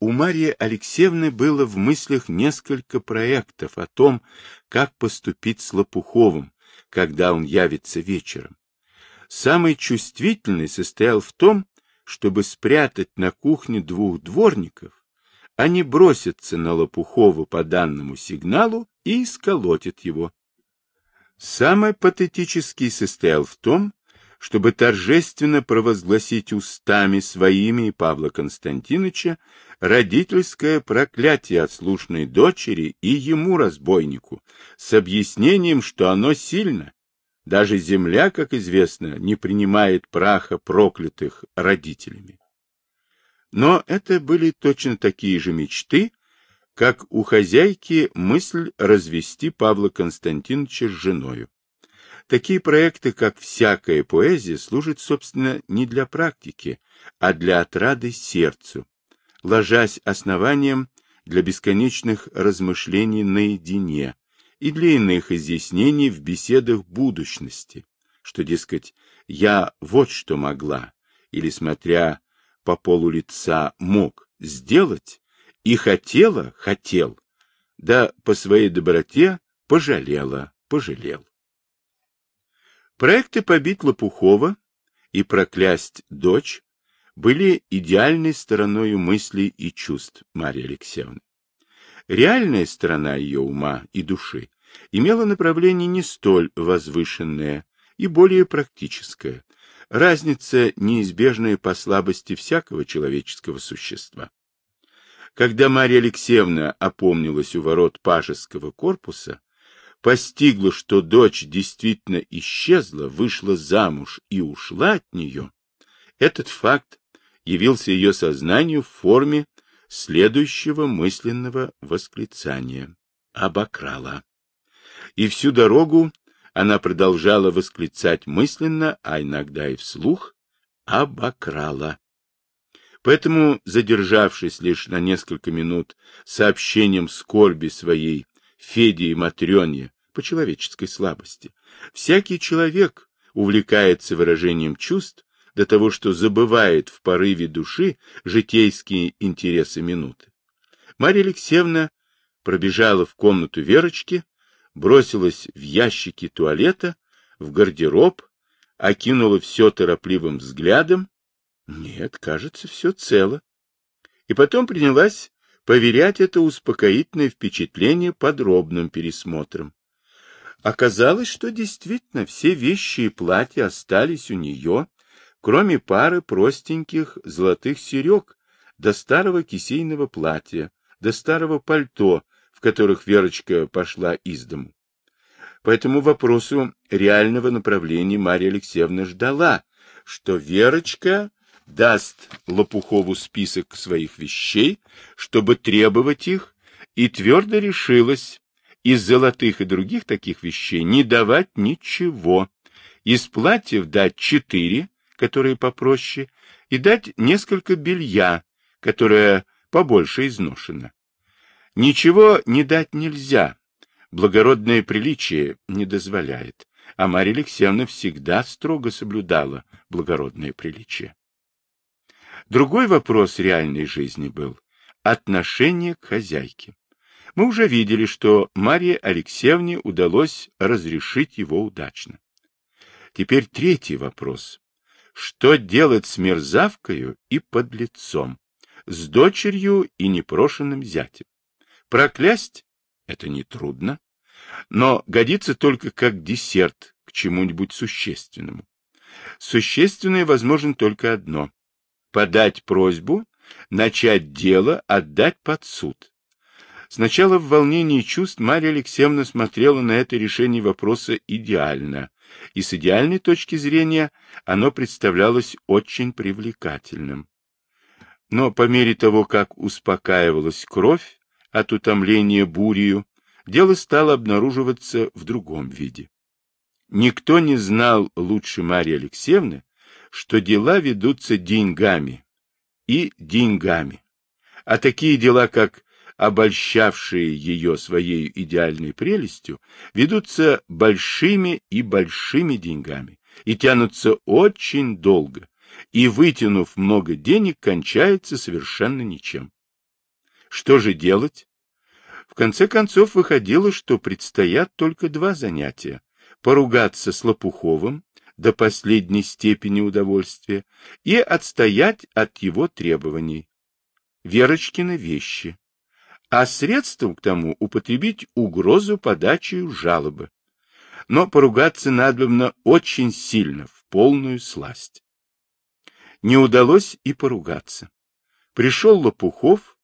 У Марии Алексеевны было в мыслях несколько проектов о том, как поступить с Лопуховым, когда он явится вечером. Самый чувствительный состоял в том, чтобы спрятать на кухне двух дворников, они бросятся на Лопухова по данному сигналу и сколотят его. Самый патетический состоял в том, чтобы торжественно провозгласить устами своими и Павла Константиновича родительское проклятие от слушной дочери и ему, разбойнику, с объяснением, что оно сильно. Даже земля, как известно, не принимает праха проклятых родителями. Но это были точно такие же мечты, как у хозяйки мысль развести Павла Константиновича с женою. Такие проекты, как всякая поэзия, служат, собственно, не для практики, а для отрады сердцу, ложась основанием для бесконечных размышлений наедине и для иных изъяснений в беседах будущности, что, дескать, я вот что могла, или, смотря по полу лица, мог сделать, и хотела, хотел, да по своей доброте пожалела, пожалел. Проекты побить Лопухова и проклясть дочь были идеальной стороной мыслей и чувств Марии Алексеевны. Реальная сторона ее ума и души имела направление не столь возвышенное и более практическое, разница неизбежная по слабости всякого человеческого существа. Когда Марья Алексеевна опомнилась у ворот пажеского корпуса, постигла, что дочь действительно исчезла, вышла замуж и ушла от нее, этот факт явился ее сознанию в форме следующего мысленного восклицания. Обокрала. И всю дорогу она продолжала восклицать мысленно, а иногда и вслух, обокрала. Поэтому, задержавшись лишь на несколько минут сообщением скорби своей Феде и Матрёне по человеческой слабости. Всякий человек увлекается выражением чувств до того, что забывает в порыве души житейские интересы минуты. Марья Алексеевна пробежала в комнату Верочки, бросилась в ящики туалета, в гардероб, окинула все торопливым взглядом. Нет, кажется, все цело. И потом принялась поверять это успокоительное впечатление подробным пересмотром. Оказалось, что действительно все вещи и платья остались у нее, кроме пары простеньких золотых серег, до старого кисейного платья, до старого пальто, в которых Верочка пошла из дому. По этому вопросу реального направления Марья Алексеевна ждала, что Верочка даст Лопухову список своих вещей, чтобы требовать их, и твердо решилась из золотых и других таких вещей не давать ничего, из платьев дать четыре, которые попроще, и дать несколько белья, которое побольше изношено. Ничего не дать нельзя, благородное приличие не дозволяет, а Марья Алексеевна всегда строго соблюдала благородное приличие. Другой вопрос реальной жизни был отношение к хозяйке. Мы уже видели, что Марье Алексеевне удалось разрешить его удачно. Теперь третий вопрос. Что делать с мерзавкою и подлецом, с дочерью и непрошенным зятем? Проклясть — это нетрудно, но годится только как десерт к чему-нибудь существенному. Существенное возможно только одно подать просьбу, начать дело, отдать под суд. Сначала в волнении чувств Марья Алексеевна смотрела на это решение вопроса идеально, и с идеальной точки зрения оно представлялось очень привлекательным. Но по мере того, как успокаивалась кровь от утомления бурью, дело стало обнаруживаться в другом виде. Никто не знал лучше Марьи Алексеевны, что дела ведутся деньгами и деньгами. А такие дела, как обольщавшие ее своей идеальной прелестью, ведутся большими и большими деньгами и тянутся очень долго, и, вытянув много денег, кончается совершенно ничем. Что же делать? В конце концов выходило, что предстоят только два занятия — поругаться с Лопуховым до последней степени удовольствия и отстоять от его требований. Верочкины вещи. А средством к тому употребить угрозу подачи жалобы. Но поругаться надобно очень сильно, в полную сласть. Не удалось и поругаться. Пришел Лопухов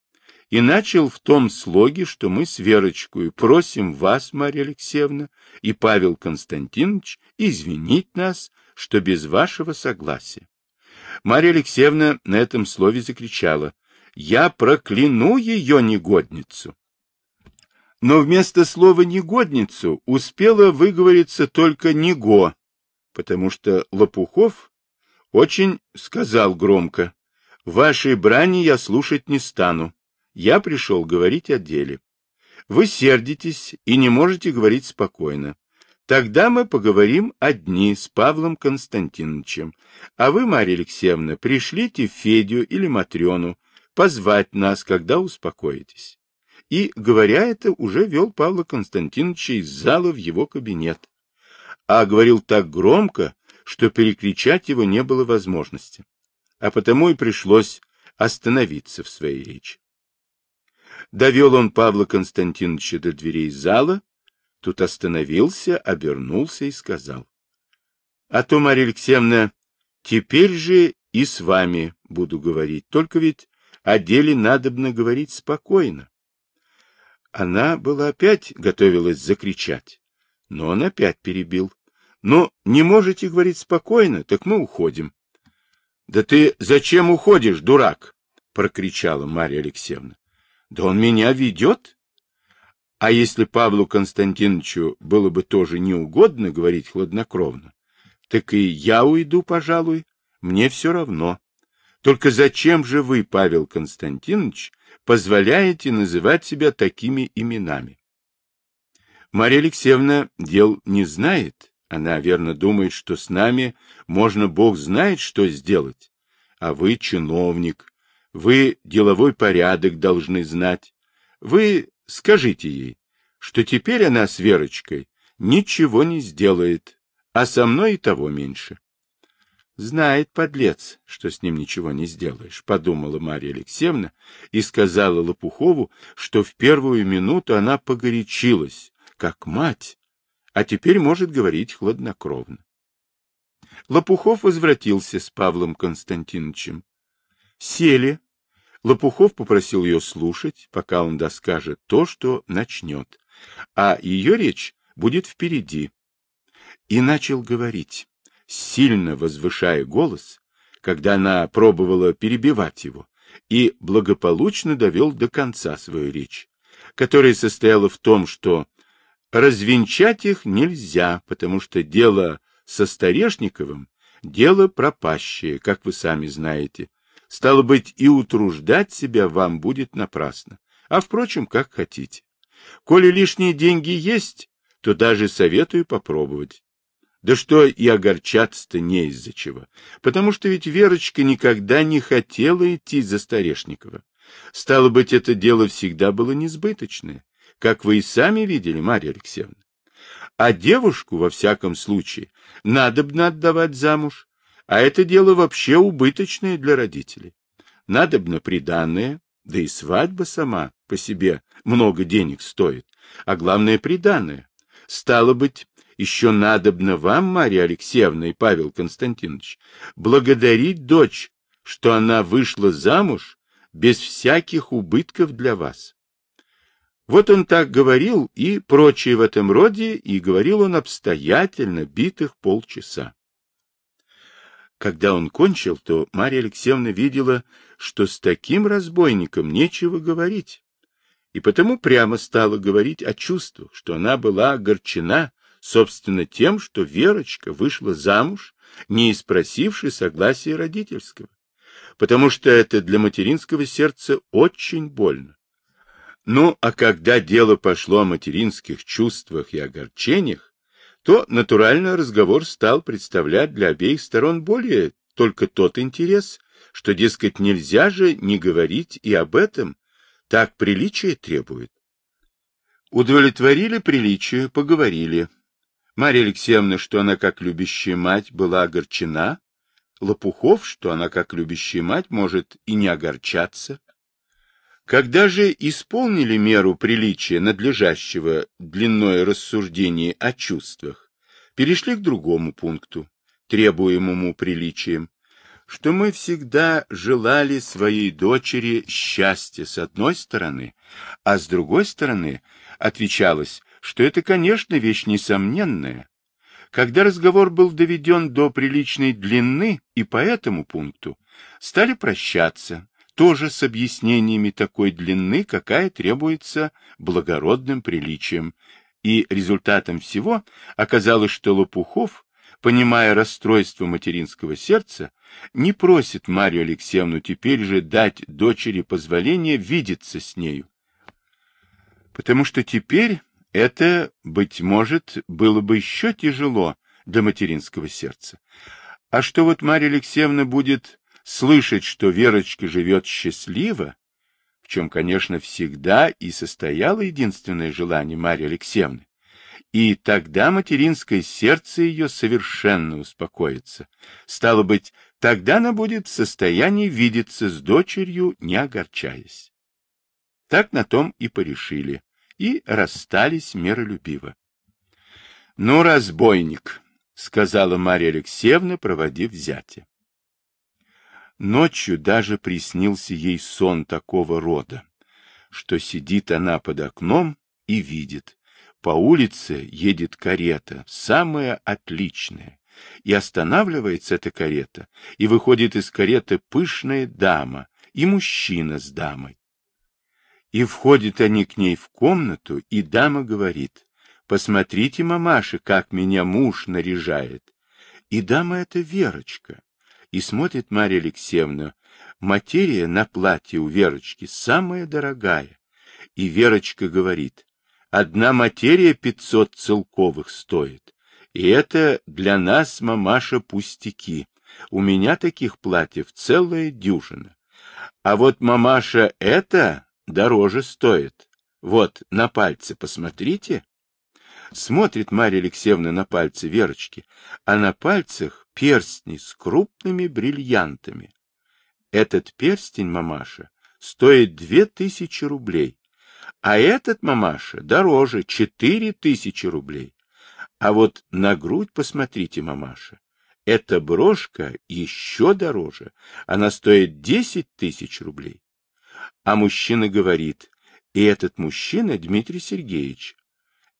и начал в том слоге, что мы с Верочкой просим вас, Марья Алексеевна, и Павел Константинович извинить нас, что без вашего согласия. Марья Алексеевна на этом слове закричала «Я прокляну ее негодницу!» Но вместо слова «негодницу» успела выговориться только «него», потому что Лопухов очень сказал громко «Вашей брани я слушать не стану. Я пришел говорить о деле. Вы сердитесь и не можете говорить спокойно. Тогда мы поговорим одни с Павлом Константиновичем. А вы, Марья Алексеевна, пришлите Федю или Матрёну позвать нас, когда успокоитесь. И, говоря это, уже вел Павла Константиновича из зала в его кабинет. А говорил так громко, что перекричать его не было возможности. А потому и пришлось остановиться в своей речи. Довел он Павла Константиновича до дверей зала, тут остановился, обернулся и сказал. — А то, Марья Алексеевна, теперь же и с вами буду говорить, только ведь о деле надобно говорить спокойно. Она была опять готовилась закричать, но он опять перебил. — Ну, не можете говорить спокойно, так мы уходим. — Да ты зачем уходишь, дурак? — прокричала Марья Алексеевна. Да он меня ведет. А если Павлу Константиновичу было бы тоже неугодно говорить хладнокровно, так и я уйду, пожалуй, мне все равно. Только зачем же вы, Павел Константинович, позволяете называть себя такими именами? Марья Алексеевна дел не знает. Она, верно, думает, что с нами можно Бог знает, что сделать. А вы чиновник, вы деловой порядок должны знать. Вы скажите ей, что теперь она с Верочкой ничего не сделает, а со мной и того меньше. Знает подлец, что с ним ничего не сделаешь, подумала Марья Алексеевна и сказала Лопухову, что в первую минуту она погорячилась, как мать, а теперь может говорить хладнокровно. Лопухов возвратился с Павлом Константиновичем. Сели Лопухов попросил ее слушать, пока он доскажет то, что начнет, а ее речь будет впереди. И начал говорить, сильно возвышая голос, когда она пробовала перебивать его, и благополучно довел до конца свою речь, которая состояла в том, что развенчать их нельзя, потому что дело со Старешниковым — дело пропащее, как вы сами знаете, Стало быть, и утруждать себя вам будет напрасно. А, впрочем, как хотите. Коли лишние деньги есть, то даже советую попробовать. Да что и огорчаться-то не из-за чего. Потому что ведь Верочка никогда не хотела идти за Старешникова. Стало быть, это дело всегда было несбыточное, как вы и сами видели, Марья Алексеевна. А девушку, во всяком случае, надобно отдавать замуж, а это дело вообще убыточное для родителей. Надобно приданное, да и свадьба сама по себе много денег стоит, а главное приданное. Стало быть, еще надобно вам, Марья Алексеевна и Павел Константинович, благодарить дочь, что она вышла замуж без всяких убытков для вас. Вот он так говорил и прочее в этом роде, и говорил он обстоятельно, битых полчаса. Когда он кончил, то Марья Алексеевна видела, что с таким разбойником нечего говорить, и потому прямо стала говорить о чувствах, что она была огорчена, собственно, тем, что Верочка вышла замуж, не спросивши согласия родительского, потому что это для материнского сердца очень больно. Ну, а когда дело пошло о материнских чувствах и огорчениях, то натурально разговор стал представлять для обеих сторон более только тот интерес, что, дескать, нельзя же не говорить и об этом, Так приличие требует. Удовлетворили приличие, поговорили. Марья Алексеевна, что она как любящая мать была огорчена, Лопухов, что она как любящая мать может и не огорчаться. Когда же исполнили меру приличия надлежащего длинное рассуждение о чувствах, перешли к другому пункту, требуемому приличием, что мы всегда желали своей дочери счастья с одной стороны, а с другой стороны отвечалось, что это, конечно, вещь несомненная. Когда разговор был доведен до приличной длины и по этому пункту, стали прощаться, тоже с объяснениями такой длины, какая требуется благородным приличием, и результатом всего оказалось, что Лопухов, понимая расстройство материнского сердца, не просит Марию Алексеевну теперь же дать дочери позволение видеться с нею, потому что теперь это, быть может, было бы еще тяжело для материнского сердца. А что вот Марья Алексеевна будет слышать, что Верочка живет счастливо, в чем, конечно, всегда и состояло единственное желание Марьи Алексеевны, и тогда материнское сердце ее совершенно успокоится. Стало быть, тогда она будет в состоянии видеться с дочерью, не огорчаясь. Так на том и порешили, и расстались миролюбиво. — Ну, разбойник, — сказала Марья Алексеевна, проводив зятя. Ночью даже приснился ей сон такого рода, что сидит она под окном и видит. По улице едет карета, самая отличная, и останавливается эта карета, и выходит из кареты пышная дама и мужчина с дамой. И входят они к ней в комнату, и дама говорит, «Посмотрите, мамаша, как меня муж наряжает». И дама это Верочка и смотрит Марья Алексеевна. Материя на платье у Верочки самая дорогая. И Верочка говорит, одна материя пятьсот целковых стоит. И это для нас, мамаша, пустяки. У меня таких платьев целая дюжина. А вот, мамаша, это дороже стоит. Вот, на пальце посмотрите. Смотрит Марья Алексеевна на пальцы Верочки, а на пальцах перстни с крупными бриллиантами. Этот перстень, мамаша, стоит две тысячи рублей, а этот, мамаша, дороже, четыре тысячи рублей. А вот на грудь посмотрите, мамаша, эта брошка еще дороже, она стоит десять тысяч рублей. А мужчина говорит, и этот мужчина Дмитрий Сергеевич,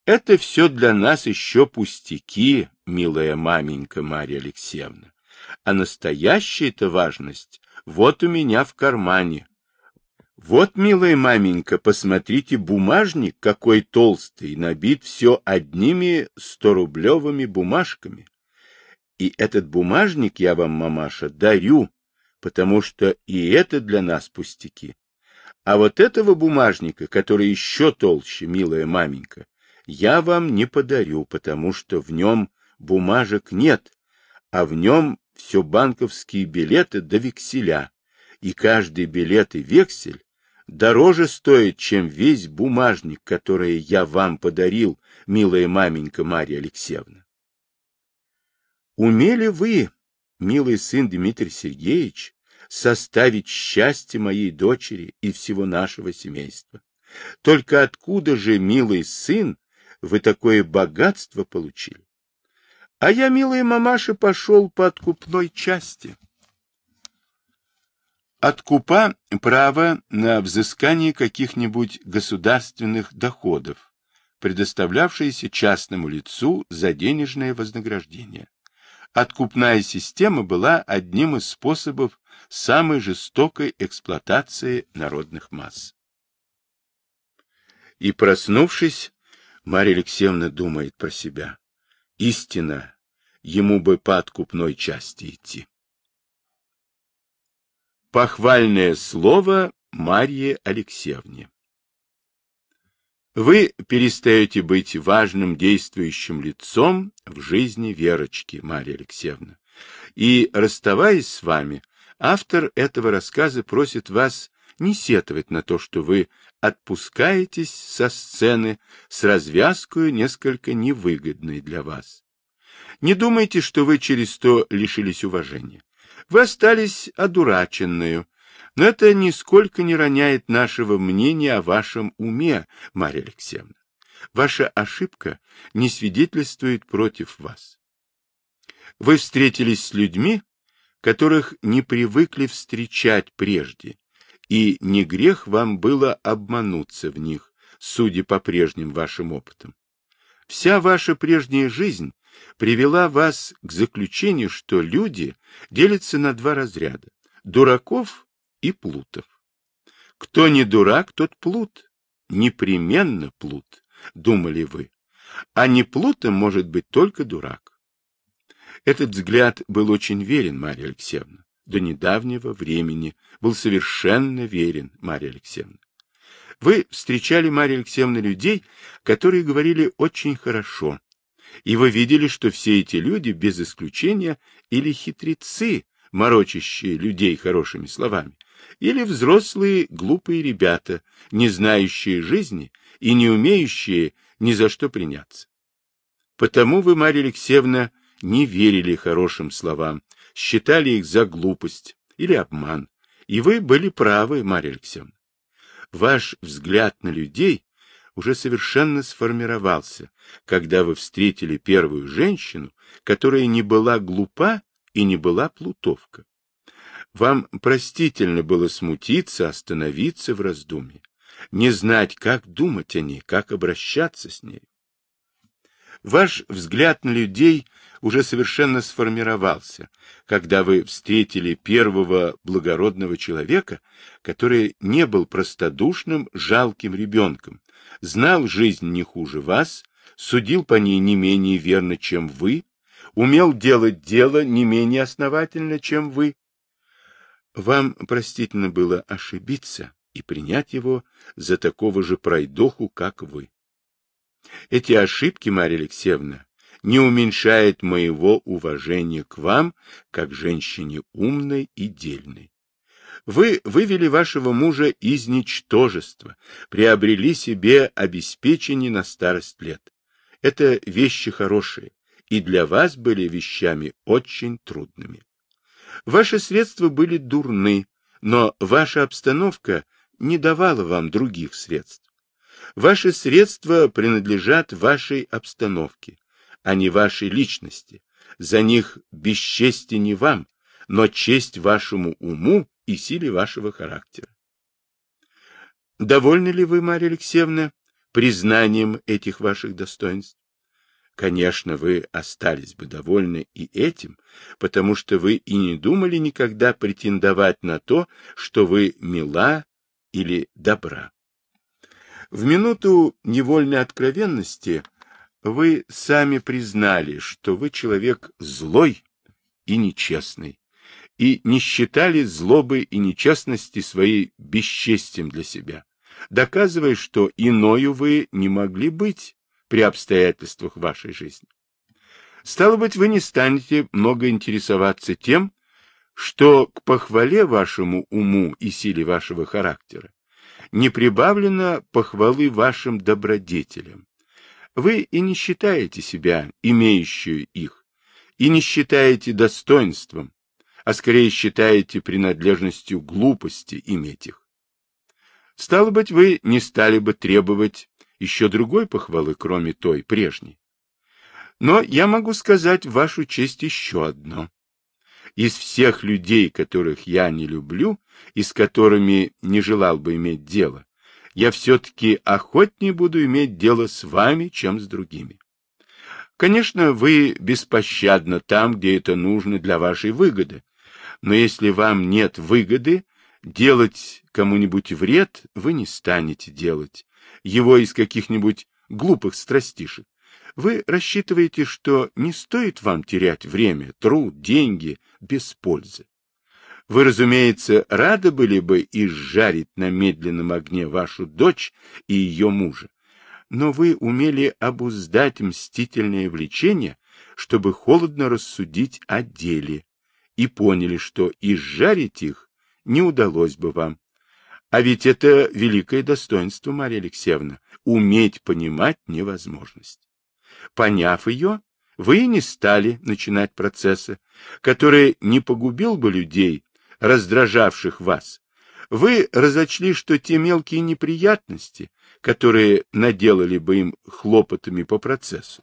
это все для нас еще пустяки, милая маменька Марья Алексеевна. А настоящая-то важность вот у меня в кармане. Вот, милая маменька, посмотрите, бумажник какой толстый, набит все одними сторублевыми бумажками. И этот бумажник я вам, мамаша, дарю, потому что и это для нас пустяки. А вот этого бумажника, который еще толще, милая маменька, я вам не подарю, потому что в нем бумажек нет, а в нем все банковские билеты до векселя, и каждый билет и вексель дороже стоит, чем весь бумажник, который я вам подарил, милая маменька Марья Алексеевна. Умели вы, милый сын Дмитрий Сергеевич, составить счастье моей дочери и всего нашего семейства? Только откуда же, милый сын, вы такое богатство получили. А я, милая мамаша, пошел по откупной части. Откупа – право на взыскание каких-нибудь государственных доходов, предоставлявшееся частному лицу за денежное вознаграждение. Откупная система была одним из способов самой жестокой эксплуатации народных масс. И проснувшись, Марья Алексеевна думает про себя. Истина, ему бы по откупной части идти. Похвальное слово Марье Алексеевне. Вы перестаете быть важным действующим лицом в жизни Верочки, Марья Алексеевна. И, расставаясь с вами, автор этого рассказа просит вас не сетовать на то, что вы отпускаетесь со сцены с развязкой несколько невыгодной для вас. Не думайте, что вы через то лишились уважения. Вы остались одураченную, но это нисколько не роняет нашего мнения о вашем уме, Марья Алексеевна. Ваша ошибка не свидетельствует против вас. Вы встретились с людьми, которых не привыкли встречать прежде, и не грех вам было обмануться в них, судя по прежним вашим опытам. Вся ваша прежняя жизнь привела вас к заключению, что люди делятся на два разряда – дураков и плутов. Кто не дурак, тот плут, непременно плут, думали вы, а не плутом может быть только дурак. Этот взгляд был очень верен, Марья Алексеевна. До недавнего времени был совершенно верен, Марья Алексеевна. Вы встречали, Марья Алексеевна, людей, которые говорили очень хорошо, и вы видели, что все эти люди, без исключения, или хитрецы, морочащие людей хорошими словами, или взрослые глупые ребята, не знающие жизни и не умеющие ни за что приняться. Потому вы, Марья Алексеевна, не верили хорошим словам, считали их за глупость или обман. И вы были правы, Марья Алексеевна. Ваш взгляд на людей уже совершенно сформировался, когда вы встретили первую женщину, которая не была глупа и не была плутовка. Вам простительно было смутиться, остановиться в раздумье, не знать, как думать о ней, как обращаться с ней. Ваш взгляд на людей уже совершенно сформировался, когда вы встретили первого благородного человека, который не был простодушным, жалким ребенком, знал жизнь не хуже вас, судил по ней не менее верно, чем вы, умел делать дело не менее основательно, чем вы. Вам простительно было ошибиться и принять его за такого же пройдоху, как вы. Эти ошибки, Марья Алексеевна, не уменьшает моего уважения к вам, как женщине умной и дельной. Вы вывели вашего мужа из ничтожества, приобрели себе обеспечение на старость лет. Это вещи хорошие, и для вас были вещами очень трудными. Ваши средства были дурны, но ваша обстановка не давала вам других средств. Ваши средства принадлежат вашей обстановке, а не вашей личности. За них бесчестие не вам, но честь вашему уму и силе вашего характера. Довольны ли вы, Марья Алексеевна, признанием этих ваших достоинств? Конечно, вы остались бы довольны и этим, потому что вы и не думали никогда претендовать на то, что вы мила или добра. В минуту невольной откровенности вы сами признали, что вы человек злой и нечестный, и не считали злобы и нечестности своей бесчестием для себя, доказывая, что иною вы не могли быть при обстоятельствах вашей жизни. Стало быть, вы не станете много интересоваться тем, что к похвале вашему уму и силе вашего характера не прибавлено похвалы вашим добродетелям, вы и не считаете себя имеющую их, и не считаете достоинством, а скорее считаете принадлежностью глупости иметь их. Стало быть, вы не стали бы требовать еще другой похвалы, кроме той прежней. Но я могу сказать в вашу честь еще одно. Из всех людей, которых я не люблю и с которыми не желал бы иметь дело, я все-таки охотнее буду иметь дело с вами, чем с другими. Конечно, вы беспощадны там, где это нужно для вашей выгоды, но если вам нет выгоды, делать кому-нибудь вред вы не станете делать, его из каких-нибудь глупых страстишек. Вы рассчитываете, что не стоит вам терять время, труд, деньги без пользы. Вы, разумеется, рады были бы изжарить на медленном огне вашу дочь и ее мужа, но вы умели обуздать мстительное влечение, чтобы холодно рассудить о деле, и поняли, что изжарить их не удалось бы вам. А ведь это великое достоинство, Марья Алексеевна, уметь понимать невозможность. Поняв ее, вы и не стали начинать процесса, который не погубил бы людей, раздражавших вас. Вы разочли, что те мелкие неприятности, которые наделали бы им хлопотами по процессу,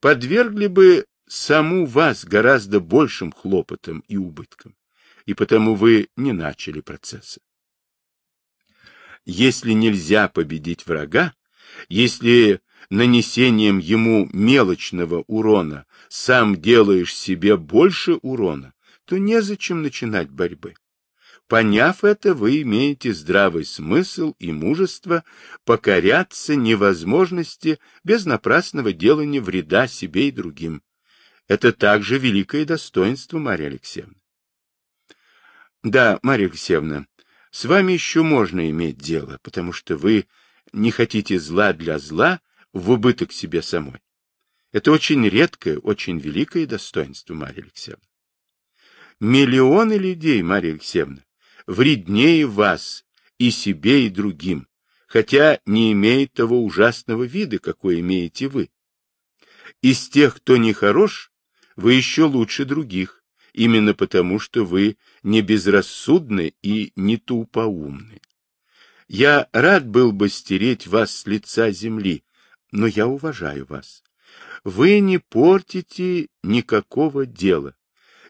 подвергли бы саму вас гораздо большим хлопотам и убыткам, и потому вы не начали процесса. Если нельзя победить врага, если нанесением ему мелочного урона сам делаешь себе больше урона, то незачем начинать борьбы. Поняв это, вы имеете здравый смысл и мужество покоряться невозможности без напрасного делания вреда себе и другим. Это также великое достоинство, Марья Алексеевна. Да, Марья Алексеевна, с вами еще можно иметь дело, потому что вы не хотите зла для зла в убыток себе самой. Это очень редкое, очень великое достоинство, Марья Алексеевна. Миллионы людей, Марья Алексеевна, вреднее вас и себе, и другим, хотя не имеет того ужасного вида, какой имеете вы. Из тех, кто не хорош, вы еще лучше других, именно потому, что вы не безрассудны и не тупоумны. Я рад был бы стереть вас с лица земли, но я уважаю вас. Вы не портите никакого дела.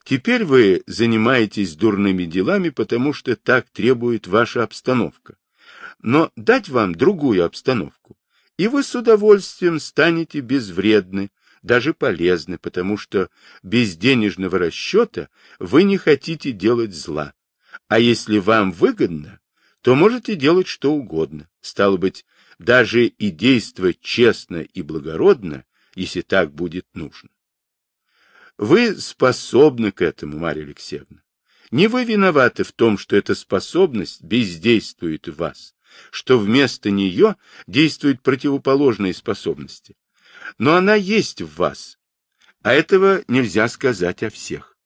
Теперь вы занимаетесь дурными делами, потому что так требует ваша обстановка. Но дать вам другую обстановку, и вы с удовольствием станете безвредны, даже полезны, потому что без денежного расчета вы не хотите делать зла. А если вам выгодно, то можете делать что угодно. Стало быть, даже и действовать честно и благородно, если так будет нужно. Вы способны к этому, Марья Алексеевна. Не вы виноваты в том, что эта способность бездействует в вас, что вместо нее действуют противоположные способности. Но она есть в вас, а этого нельзя сказать о всех.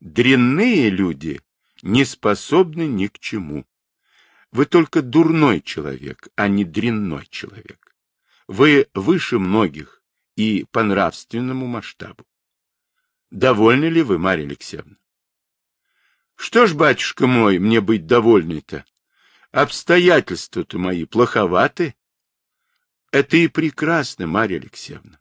Дрянные люди не способны ни к чему. Вы только дурной человек, а не дрянной человек. Вы выше многих и по нравственному масштабу. Довольны ли вы, Марья Алексеевна? Что ж, батюшка мой, мне быть довольной-то? Обстоятельства-то мои плоховаты. Это и прекрасно, Марья Алексеевна.